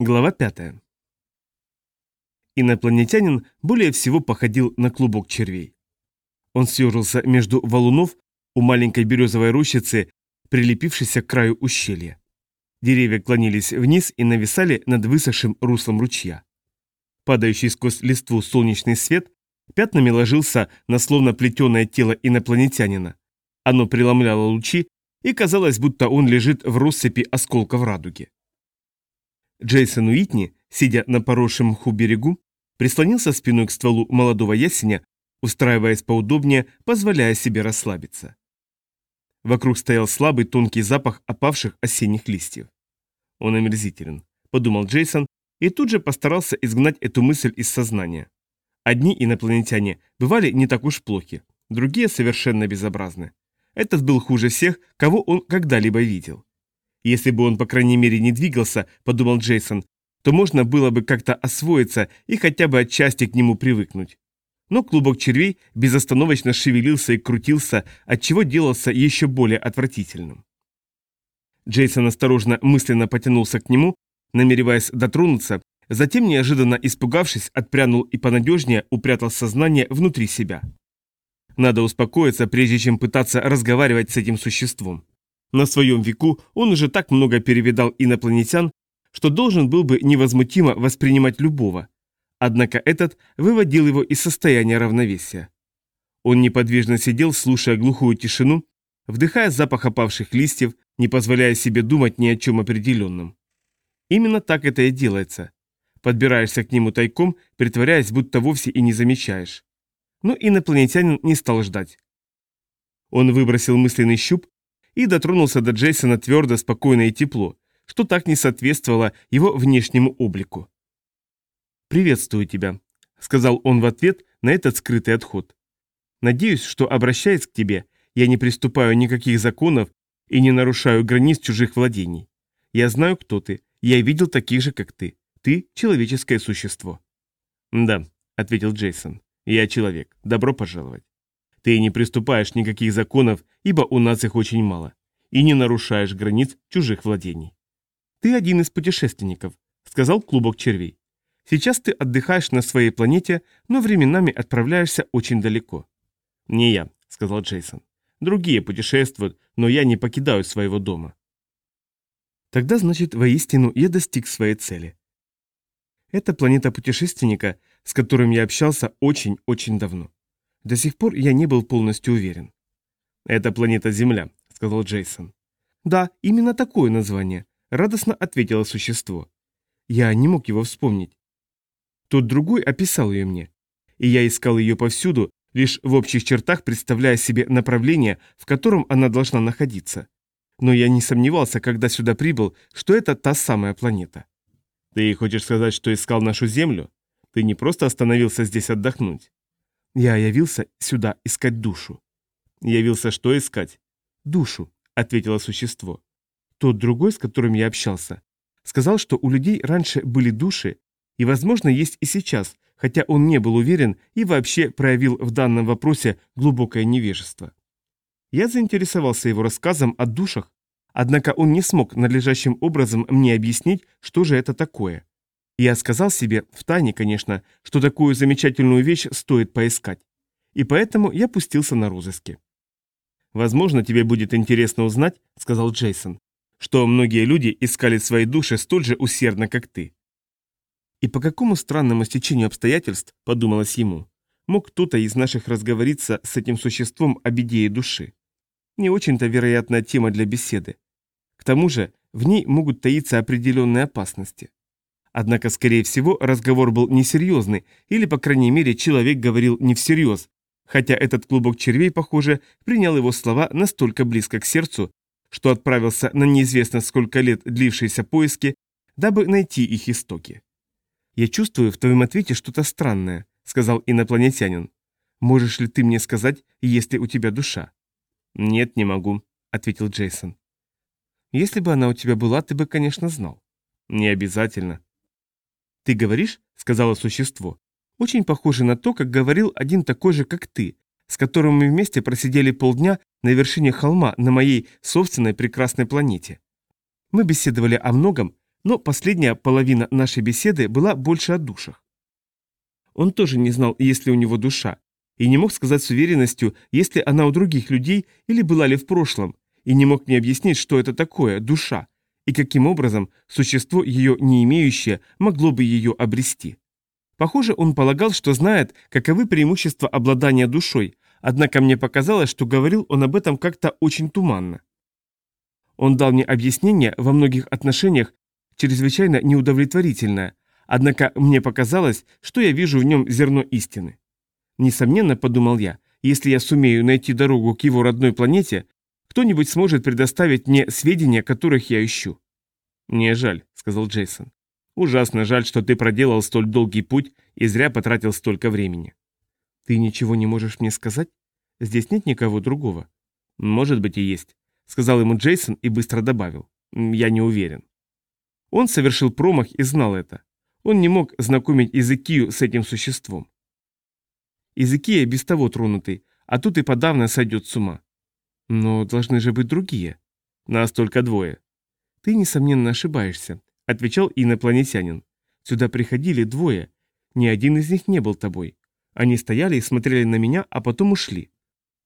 Глава 5. Инопланетянин более всего походил на клубок червей. Он съежился между валунов у маленькой березовой рощицы, прилепившейся к краю ущелья. Деревья клонились вниз и нависали над высохшим руслом ручья. Падающий сквозь листву солнечный свет пятнами ложился на словно плетеное тело инопланетянина. Оно преломляло лучи, и казалось, будто он лежит в россыпи осколков радуги. Джейсон Уитни, сидя на поросшем мху берегу, прислонился спиной к стволу молодого ясеня, устраиваясь поудобнее, позволяя себе расслабиться. Вокруг стоял слабый тонкий запах опавших осенних листьев. Он омерзителен, подумал Джейсон, и тут же постарался изгнать эту мысль из сознания. Одни инопланетяне бывали не так уж плохи, другие совершенно безобразны. Этот был хуже всех, кого он когда-либо видел. Если бы он, по крайней мере, не двигался, подумал Джейсон, то можно было бы как-то освоиться и хотя бы отчасти к нему привыкнуть. Но клубок червей безостановочно шевелился и крутился, отчего делался еще более отвратительным. Джейсон осторожно мысленно потянулся к нему, намереваясь дотронуться, затем, неожиданно испугавшись, отпрянул и понадежнее упрятал сознание внутри себя. Надо успокоиться, прежде чем пытаться разговаривать с этим существом. На своем веку он уже так много перевидал инопланетян, что должен был бы невозмутимо воспринимать любого. Однако этот выводил его из состояния равновесия. Он неподвижно сидел, слушая глухую тишину, вдыхая запах опавших листьев, не позволяя себе думать ни о чем определенном. Именно так это и делается. Подбираешься к нему тайком, притворяясь, будто вовсе и не замечаешь. Но инопланетянин не стал ждать. Он выбросил мысленный щуп и дотронулся до Джейсона твердо, спокойно и тепло, что так не соответствовало его внешнему облику. «Приветствую тебя», — сказал он в ответ на этот скрытый отход. «Надеюсь, что, обращаясь к тебе, я не приступаю никаких законов и не нарушаю границ чужих владений. Я знаю, кто ты, я видел таких же, как ты. Ты — человеческое существо». «Да», — ответил Джейсон, — «я человек. Добро пожаловать». Ты не приступаешь никаких законов, ибо у нас их очень мало, и не нарушаешь границ чужих владений. Ты один из путешественников, сказал клубок червей. Сейчас ты отдыхаешь на своей планете, но временами отправляешься очень далеко. Не я, сказал Джейсон. Другие путешествуют, но я не покидаю своего дома. Тогда, значит, воистину я достиг своей цели. Это планета путешественника, с которым я общался очень-очень давно. До сих пор я не был полностью уверен. «Это планета Земля», — сказал Джейсон. «Да, именно такое название», — радостно ответило существо. Я не мог его вспомнить. Тот другой описал ее мне. И я искал ее повсюду, лишь в общих чертах представляя себе направление, в котором она должна находиться. Но я не сомневался, когда сюда прибыл, что это та самая планета. Ты хочешь сказать, что искал нашу Землю? Ты не просто остановился здесь отдохнуть. Я явился сюда искать душу. Явился что искать? Душу, ответило существо. Тот другой, с которым я общался, сказал, что у людей раньше были души, и, возможно, есть и сейчас, хотя он не был уверен и вообще проявил в данном вопросе глубокое невежество. Я заинтересовался его рассказом о душах, однако он не смог надлежащим образом мне объяснить, что же это такое. Я сказал себе, в тайне, конечно, что такую замечательную вещь стоит поискать. И поэтому я пустился на розыски. «Возможно, тебе будет интересно узнать», — сказал Джейсон, «что многие люди искали свои души столь же усердно, как ты». И по какому странному стечению обстоятельств, подумалось ему, мог кто-то из наших разговориться с этим существом об идее души. Не очень-то вероятная тема для беседы. К тому же в ней могут таиться определенные опасности. Однако, скорее всего, разговор был несерьезный, или, по крайней мере, человек говорил не всерьез, хотя этот клубок червей, похоже, принял его слова настолько близко к сердцу, что отправился на неизвестно сколько лет длившиеся поиски, дабы найти их истоки. «Я чувствую в твоем ответе что-то странное», — сказал инопланетянин. «Можешь ли ты мне сказать, есть ли у тебя душа?» «Нет, не могу», — ответил Джейсон. «Если бы она у тебя была, ты бы, конечно, знал». «Не обязательно», «Ты говоришь, — сказала существо, — очень похоже на то, как говорил один такой же, как ты, с которым мы вместе просидели полдня на вершине холма на моей собственной прекрасной планете. Мы беседовали о многом, Но последняя половина нашей беседы была больше о душах. Он тоже не знал, есть ли у него душа, и не мог сказать с уверенностью, есть ли она у других людей или была ли в прошлом, и не мог мне объяснить, что это такое душа, и каким образом существо, ее не имеющее, могло бы ее обрести. Похоже, он полагал, что знает, каковы преимущества обладания душой, однако мне показалось, что говорил он об этом как-то очень туманно. Он дал мне объяснение во многих отношениях чрезвычайно неудовлетворительное, однако мне показалось, что я вижу в нем зерно истины. Несомненно, подумал я, если я сумею найти дорогу к его родной планете, кто-нибудь сможет предоставить мне сведения, которых я ищу. «Мне жаль», — сказал Джейсон. «Ужасно жаль, что ты проделал столь долгий путь и зря потратил столько времени». «Ты ничего не можешь мне сказать? Здесь нет никого другого». «Может быть и есть», — сказал ему Джейсон и быстро добавил. «Я не уверен». Он совершил промах и знал это. Он не мог знакомить Изыкию с этим существом. Изыкия без того тронутый, а тут и подавно сойдет с ума. Но должны же быть другие. Нас только двое. Ты, несомненно, ошибаешься, отвечал инопланетянин. Сюда приходили двое. Ни один из них не был тобой. Они стояли и смотрели на меня, а потом ушли.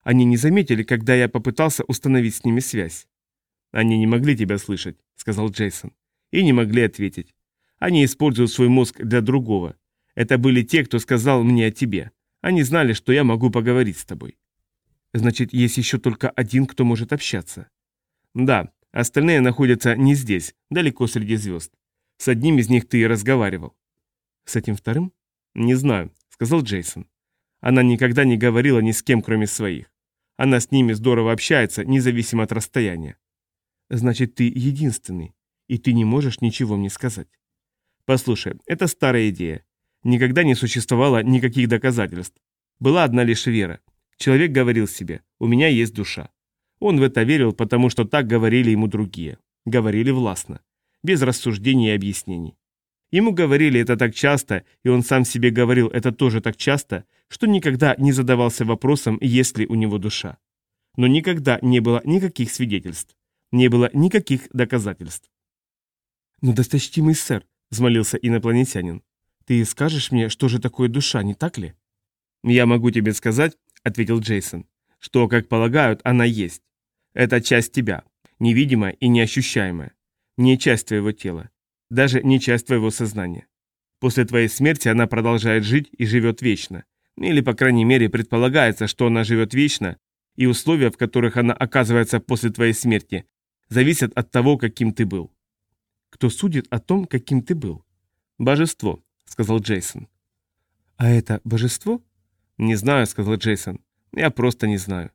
Они не заметили, когда я попытался установить с ними связь. Они не могли тебя слышать, сказал Джейсон. И не могли ответить. Они используют свой мозг для другого. Это были те, кто сказал мне о тебе. Они знали, что я могу поговорить с тобой. Значит, есть еще только один, кто может общаться. Да, остальные находятся не здесь, далеко среди звезд. С одним из них ты и разговаривал. С этим вторым? Не знаю, сказал Джейсон. Она никогда не говорила ни с кем, кроме своих. Она с ними здорово общается, независимо от расстояния. Значит, ты единственный, и ты не можешь ничего мне сказать. Послушай, это старая идея. Никогда не существовало никаких доказательств. Была одна лишь вера. Человек говорил себе «у меня есть душа». Он в это верил, потому что так говорили ему другие. Говорили властно, без рассуждений и объяснений. Ему говорили это так часто, и он сам себе говорил это тоже так часто, что никогда не задавался вопросом, есть ли у него душа. Но никогда не было никаких свидетельств, не было никаких доказательств. «Но досточтимый сэр», — взмолился инопланетянин, — «ты скажешь мне, что же такое душа, не так ли?» «Я могу тебе сказать, — ответил Джейсон, — что, как полагают, она есть. Это часть тебя, невидимая и неощущаемая. Не часть твоего тела, даже не часть твоего сознания. После твоей смерти она продолжает жить и живет вечно. Или, по крайней мере, предполагается, что она живет вечно, и условия, в которых она оказывается после твоей смерти, зависят от того, каким ты был. Кто судит о том, каким ты был? Божество, сказал Джейсон. А это божество? «Не знаю», — сказал Джейсон. «Я просто не знаю».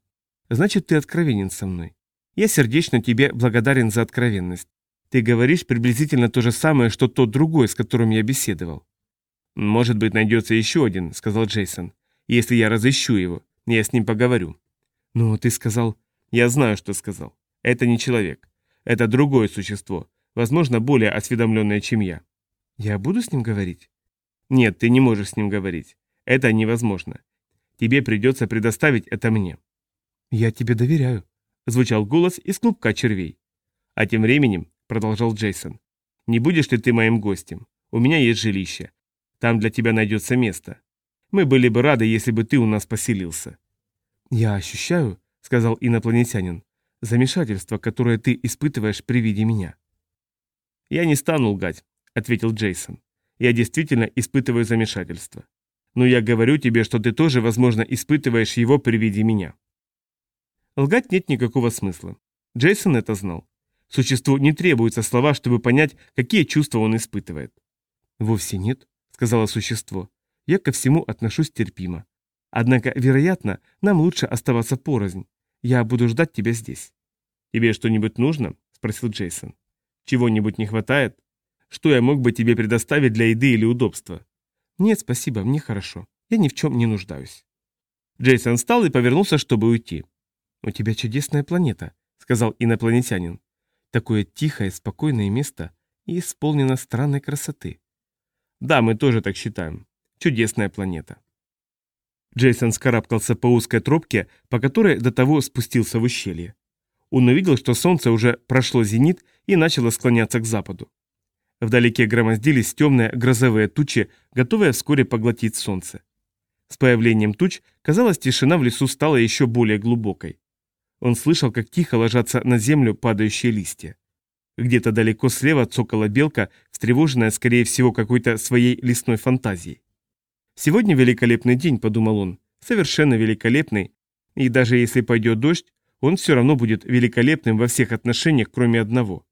«Значит, ты откровенен со мной. Я сердечно тебе благодарен за откровенность. Ты говоришь приблизительно то же самое, что тот другой, с которым я беседовал». «Может быть, найдется еще один», — сказал Джейсон. «Если я разыщу его, я с ним поговорю». «Но ты сказал...» «Я знаю, что сказал. Это не человек. Это другое существо, возможно, более осведомленное, чем я». «Я буду с ним говорить?» «Нет, ты не можешь с ним говорить. Это невозможно. Тебе придется предоставить это мне». «Я тебе доверяю», — звучал голос из клубка червей. «А тем временем», — продолжал Джейсон, — «не будешь ли ты моим гостем? У меня есть жилище. Там для тебя найдется место. Мы были бы рады, если бы ты у нас поселился». «Я ощущаю», — сказал инопланетянин, — «замешательство, которое ты испытываешь при виде меня». «Я не стану лгать», — ответил Джейсон. «Я действительно испытываю замешательство но я говорю тебе, что ты тоже, возможно, испытываешь его при виде меня. Лгать нет никакого смысла. Джейсон это знал. Существу не требуются слова, чтобы понять, какие чувства он испытывает. «Вовсе нет», — сказала существо. «Я ко всему отношусь терпимо. Однако, вероятно, нам лучше оставаться порознь. Я буду ждать тебя здесь». «Тебе что-нибудь нужно?» — спросил Джейсон. «Чего-нибудь не хватает? Что я мог бы тебе предоставить для еды или удобства?» «Нет, спасибо, мне хорошо. Я ни в чем не нуждаюсь». Джейсон встал и повернулся, чтобы уйти. «У тебя чудесная планета», — сказал инопланетянин. «Такое тихое, спокойное место и исполнено странной красоты». «Да, мы тоже так считаем. Чудесная планета». Джейсон скарабкался по узкой тропке, по которой до того спустился в ущелье. Он увидел, что солнце уже прошло зенит и начало склоняться к западу. Вдалеке громоздились темные грозовые тучи, готовые вскоре поглотить солнце. С появлением туч, казалось, тишина в лесу стала еще более глубокой. Он слышал, как тихо ложатся на землю падающие листья. Где-то далеко слева цокала белка, встревоженная, скорее всего, какой-то своей лесной фантазией. «Сегодня великолепный день», — подумал он, — «совершенно великолепный, и даже если пойдет дождь, он все равно будет великолепным во всех отношениях, кроме одного.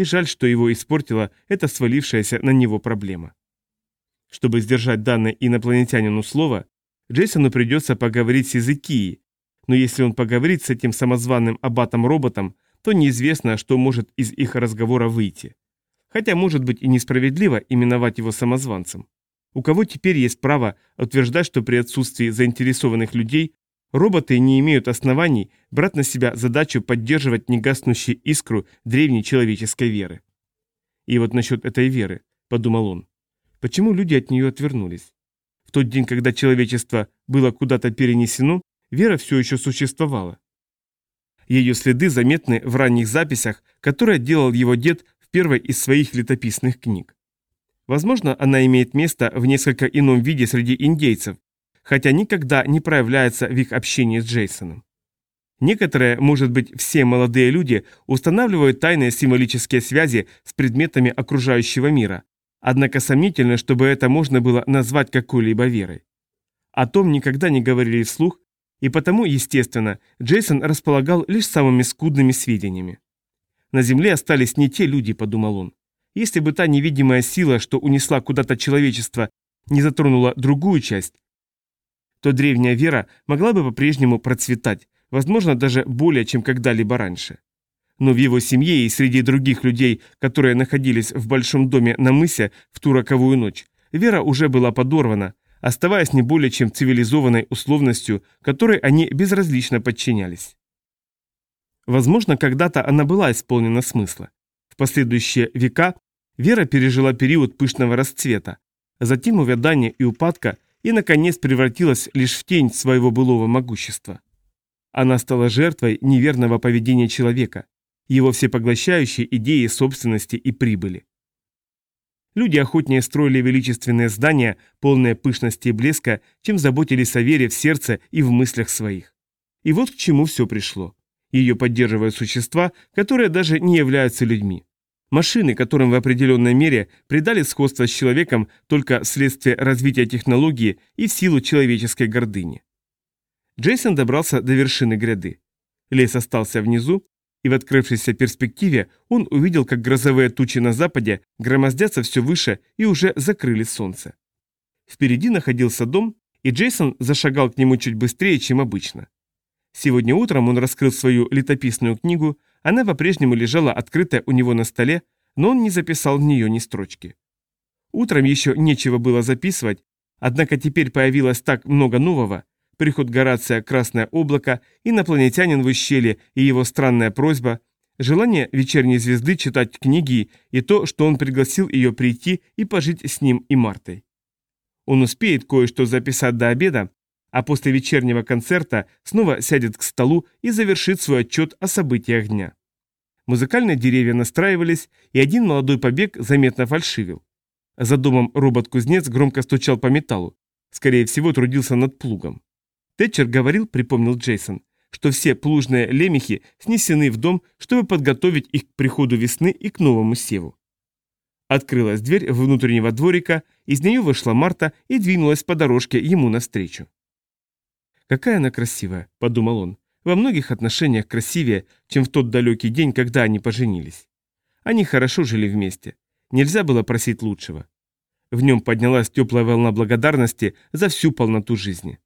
И жаль, что его испортила эта свалившаяся на него проблема. Чтобы сдержать данное инопланетянину слово, Джейсону придется поговорить с Языкией, но если он поговорит с этим самозваным аббатом-роботом, то неизвестно, что может из их разговора выйти. Хотя может быть и несправедливо именовать его самозванцем. У кого теперь есть право утверждать, что при отсутствии заинтересованных людей роботы не имеют оснований брать на себя задачу поддерживать негаснущую искру древней человеческой веры? И вот насчет этой веры, подумал он, почему люди от нее отвернулись? В тот день, когда человечество было куда-то перенесено, вера все еще существовала. Ее следы заметны в ранних записях, которые делал его дед в первой из своих летописных книг. Возможно, она имеет место в несколько ином виде среди индейцев, хотя никогда не проявляется в их общении с Джейсоном. Некоторые, может быть, все молодые люди устанавливают тайные символические связи с предметами окружающего мира, однако сомнительно, чтобы это можно было назвать какой-либо верой. О том никогда не говорили вслух, и потому, естественно, Джейсон располагал лишь самыми скудными сведениями. На Земле остались не те люди, подумал он. Если бы та невидимая сила, что унесла куда-то человечество, не затронула другую часть, то древняя вера могла бы по-прежнему процветать, возможно, даже более, чем когда-либо раньше. Но в его семье и среди других людей, которые находились в большом доме на мысе в ту роковую ночь, вера уже была подорвана, оставаясь не более чем цивилизованной условностью, которой они безразлично подчинялись. Возможно, когда-то она была исполнена смысла. В последующие века вера пережила период пышного расцвета, затем увядания и упадка, и, наконец, превратилась лишь в тень своего былого могущества. Она стала жертвой неверного поведения человека, его всепоглощающей идеи собственности и прибыли. Люди охотнее строили величественные здания, полные пышности и блеска, чем заботились о вере в сердце и в мыслях своих. И вот к чему все пришло. Ее поддерживают существа, которые даже не являются людьми. Машины, которым в определенной мере придали сходство с человеком только вследствие развития технологии и в силу человеческой гордыни. Джейсон добрался до вершины гряды. Лес остался внизу, и в открывшейся перспективе он увидел, как грозовые тучи на западе громоздятся все выше и уже закрыли солнце. Впереди находился дом, и Джейсон зашагал к нему чуть быстрее, чем обычно. Сегодня утром он раскрыл свою летописную книгу, она по-прежнему лежала открытая у него на столе, но он не записал в нее ни строчки. Утром еще нечего было записывать, однако теперь появилось так много нового, приход Горация «Красное облако», инопланетянин в ущелье и его странная просьба, желание вечерней звезды читать книги и то, что он пригласил ее прийти и пожить с ним и Мартой. Он успеет кое-что записать до обеда, а после вечернего концерта снова сядет к столу и завершит свой отчет о событиях дня. Музыкальные деревья настраивались, и один молодой побег заметно фальшивил. За домом робот-кузнец громко стучал по металлу. Скорее всего, трудился над плугом. Тэтчер говорил, припомнил Джейсон, что все плужные лемехи снесены в дом, чтобы подготовить их к приходу весны и к новому севу. Открылась дверь внутреннего дворика, из нее вышла Марта и двинулась по дорожке ему навстречу. «Какая она красивая», — подумал он, — «во многих отношениях красивее, чем в тот далекий день, когда они поженились. Они хорошо жили вместе. Нельзя было просить лучшего». В нем поднялась теплая волна благодарности за всю полноту жизни.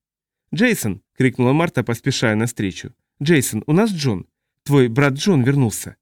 «Джейсон!» — крикнула Марта, поспешая навстречу. «Джейсон, у нас Джон. Твой брат Джон вернулся».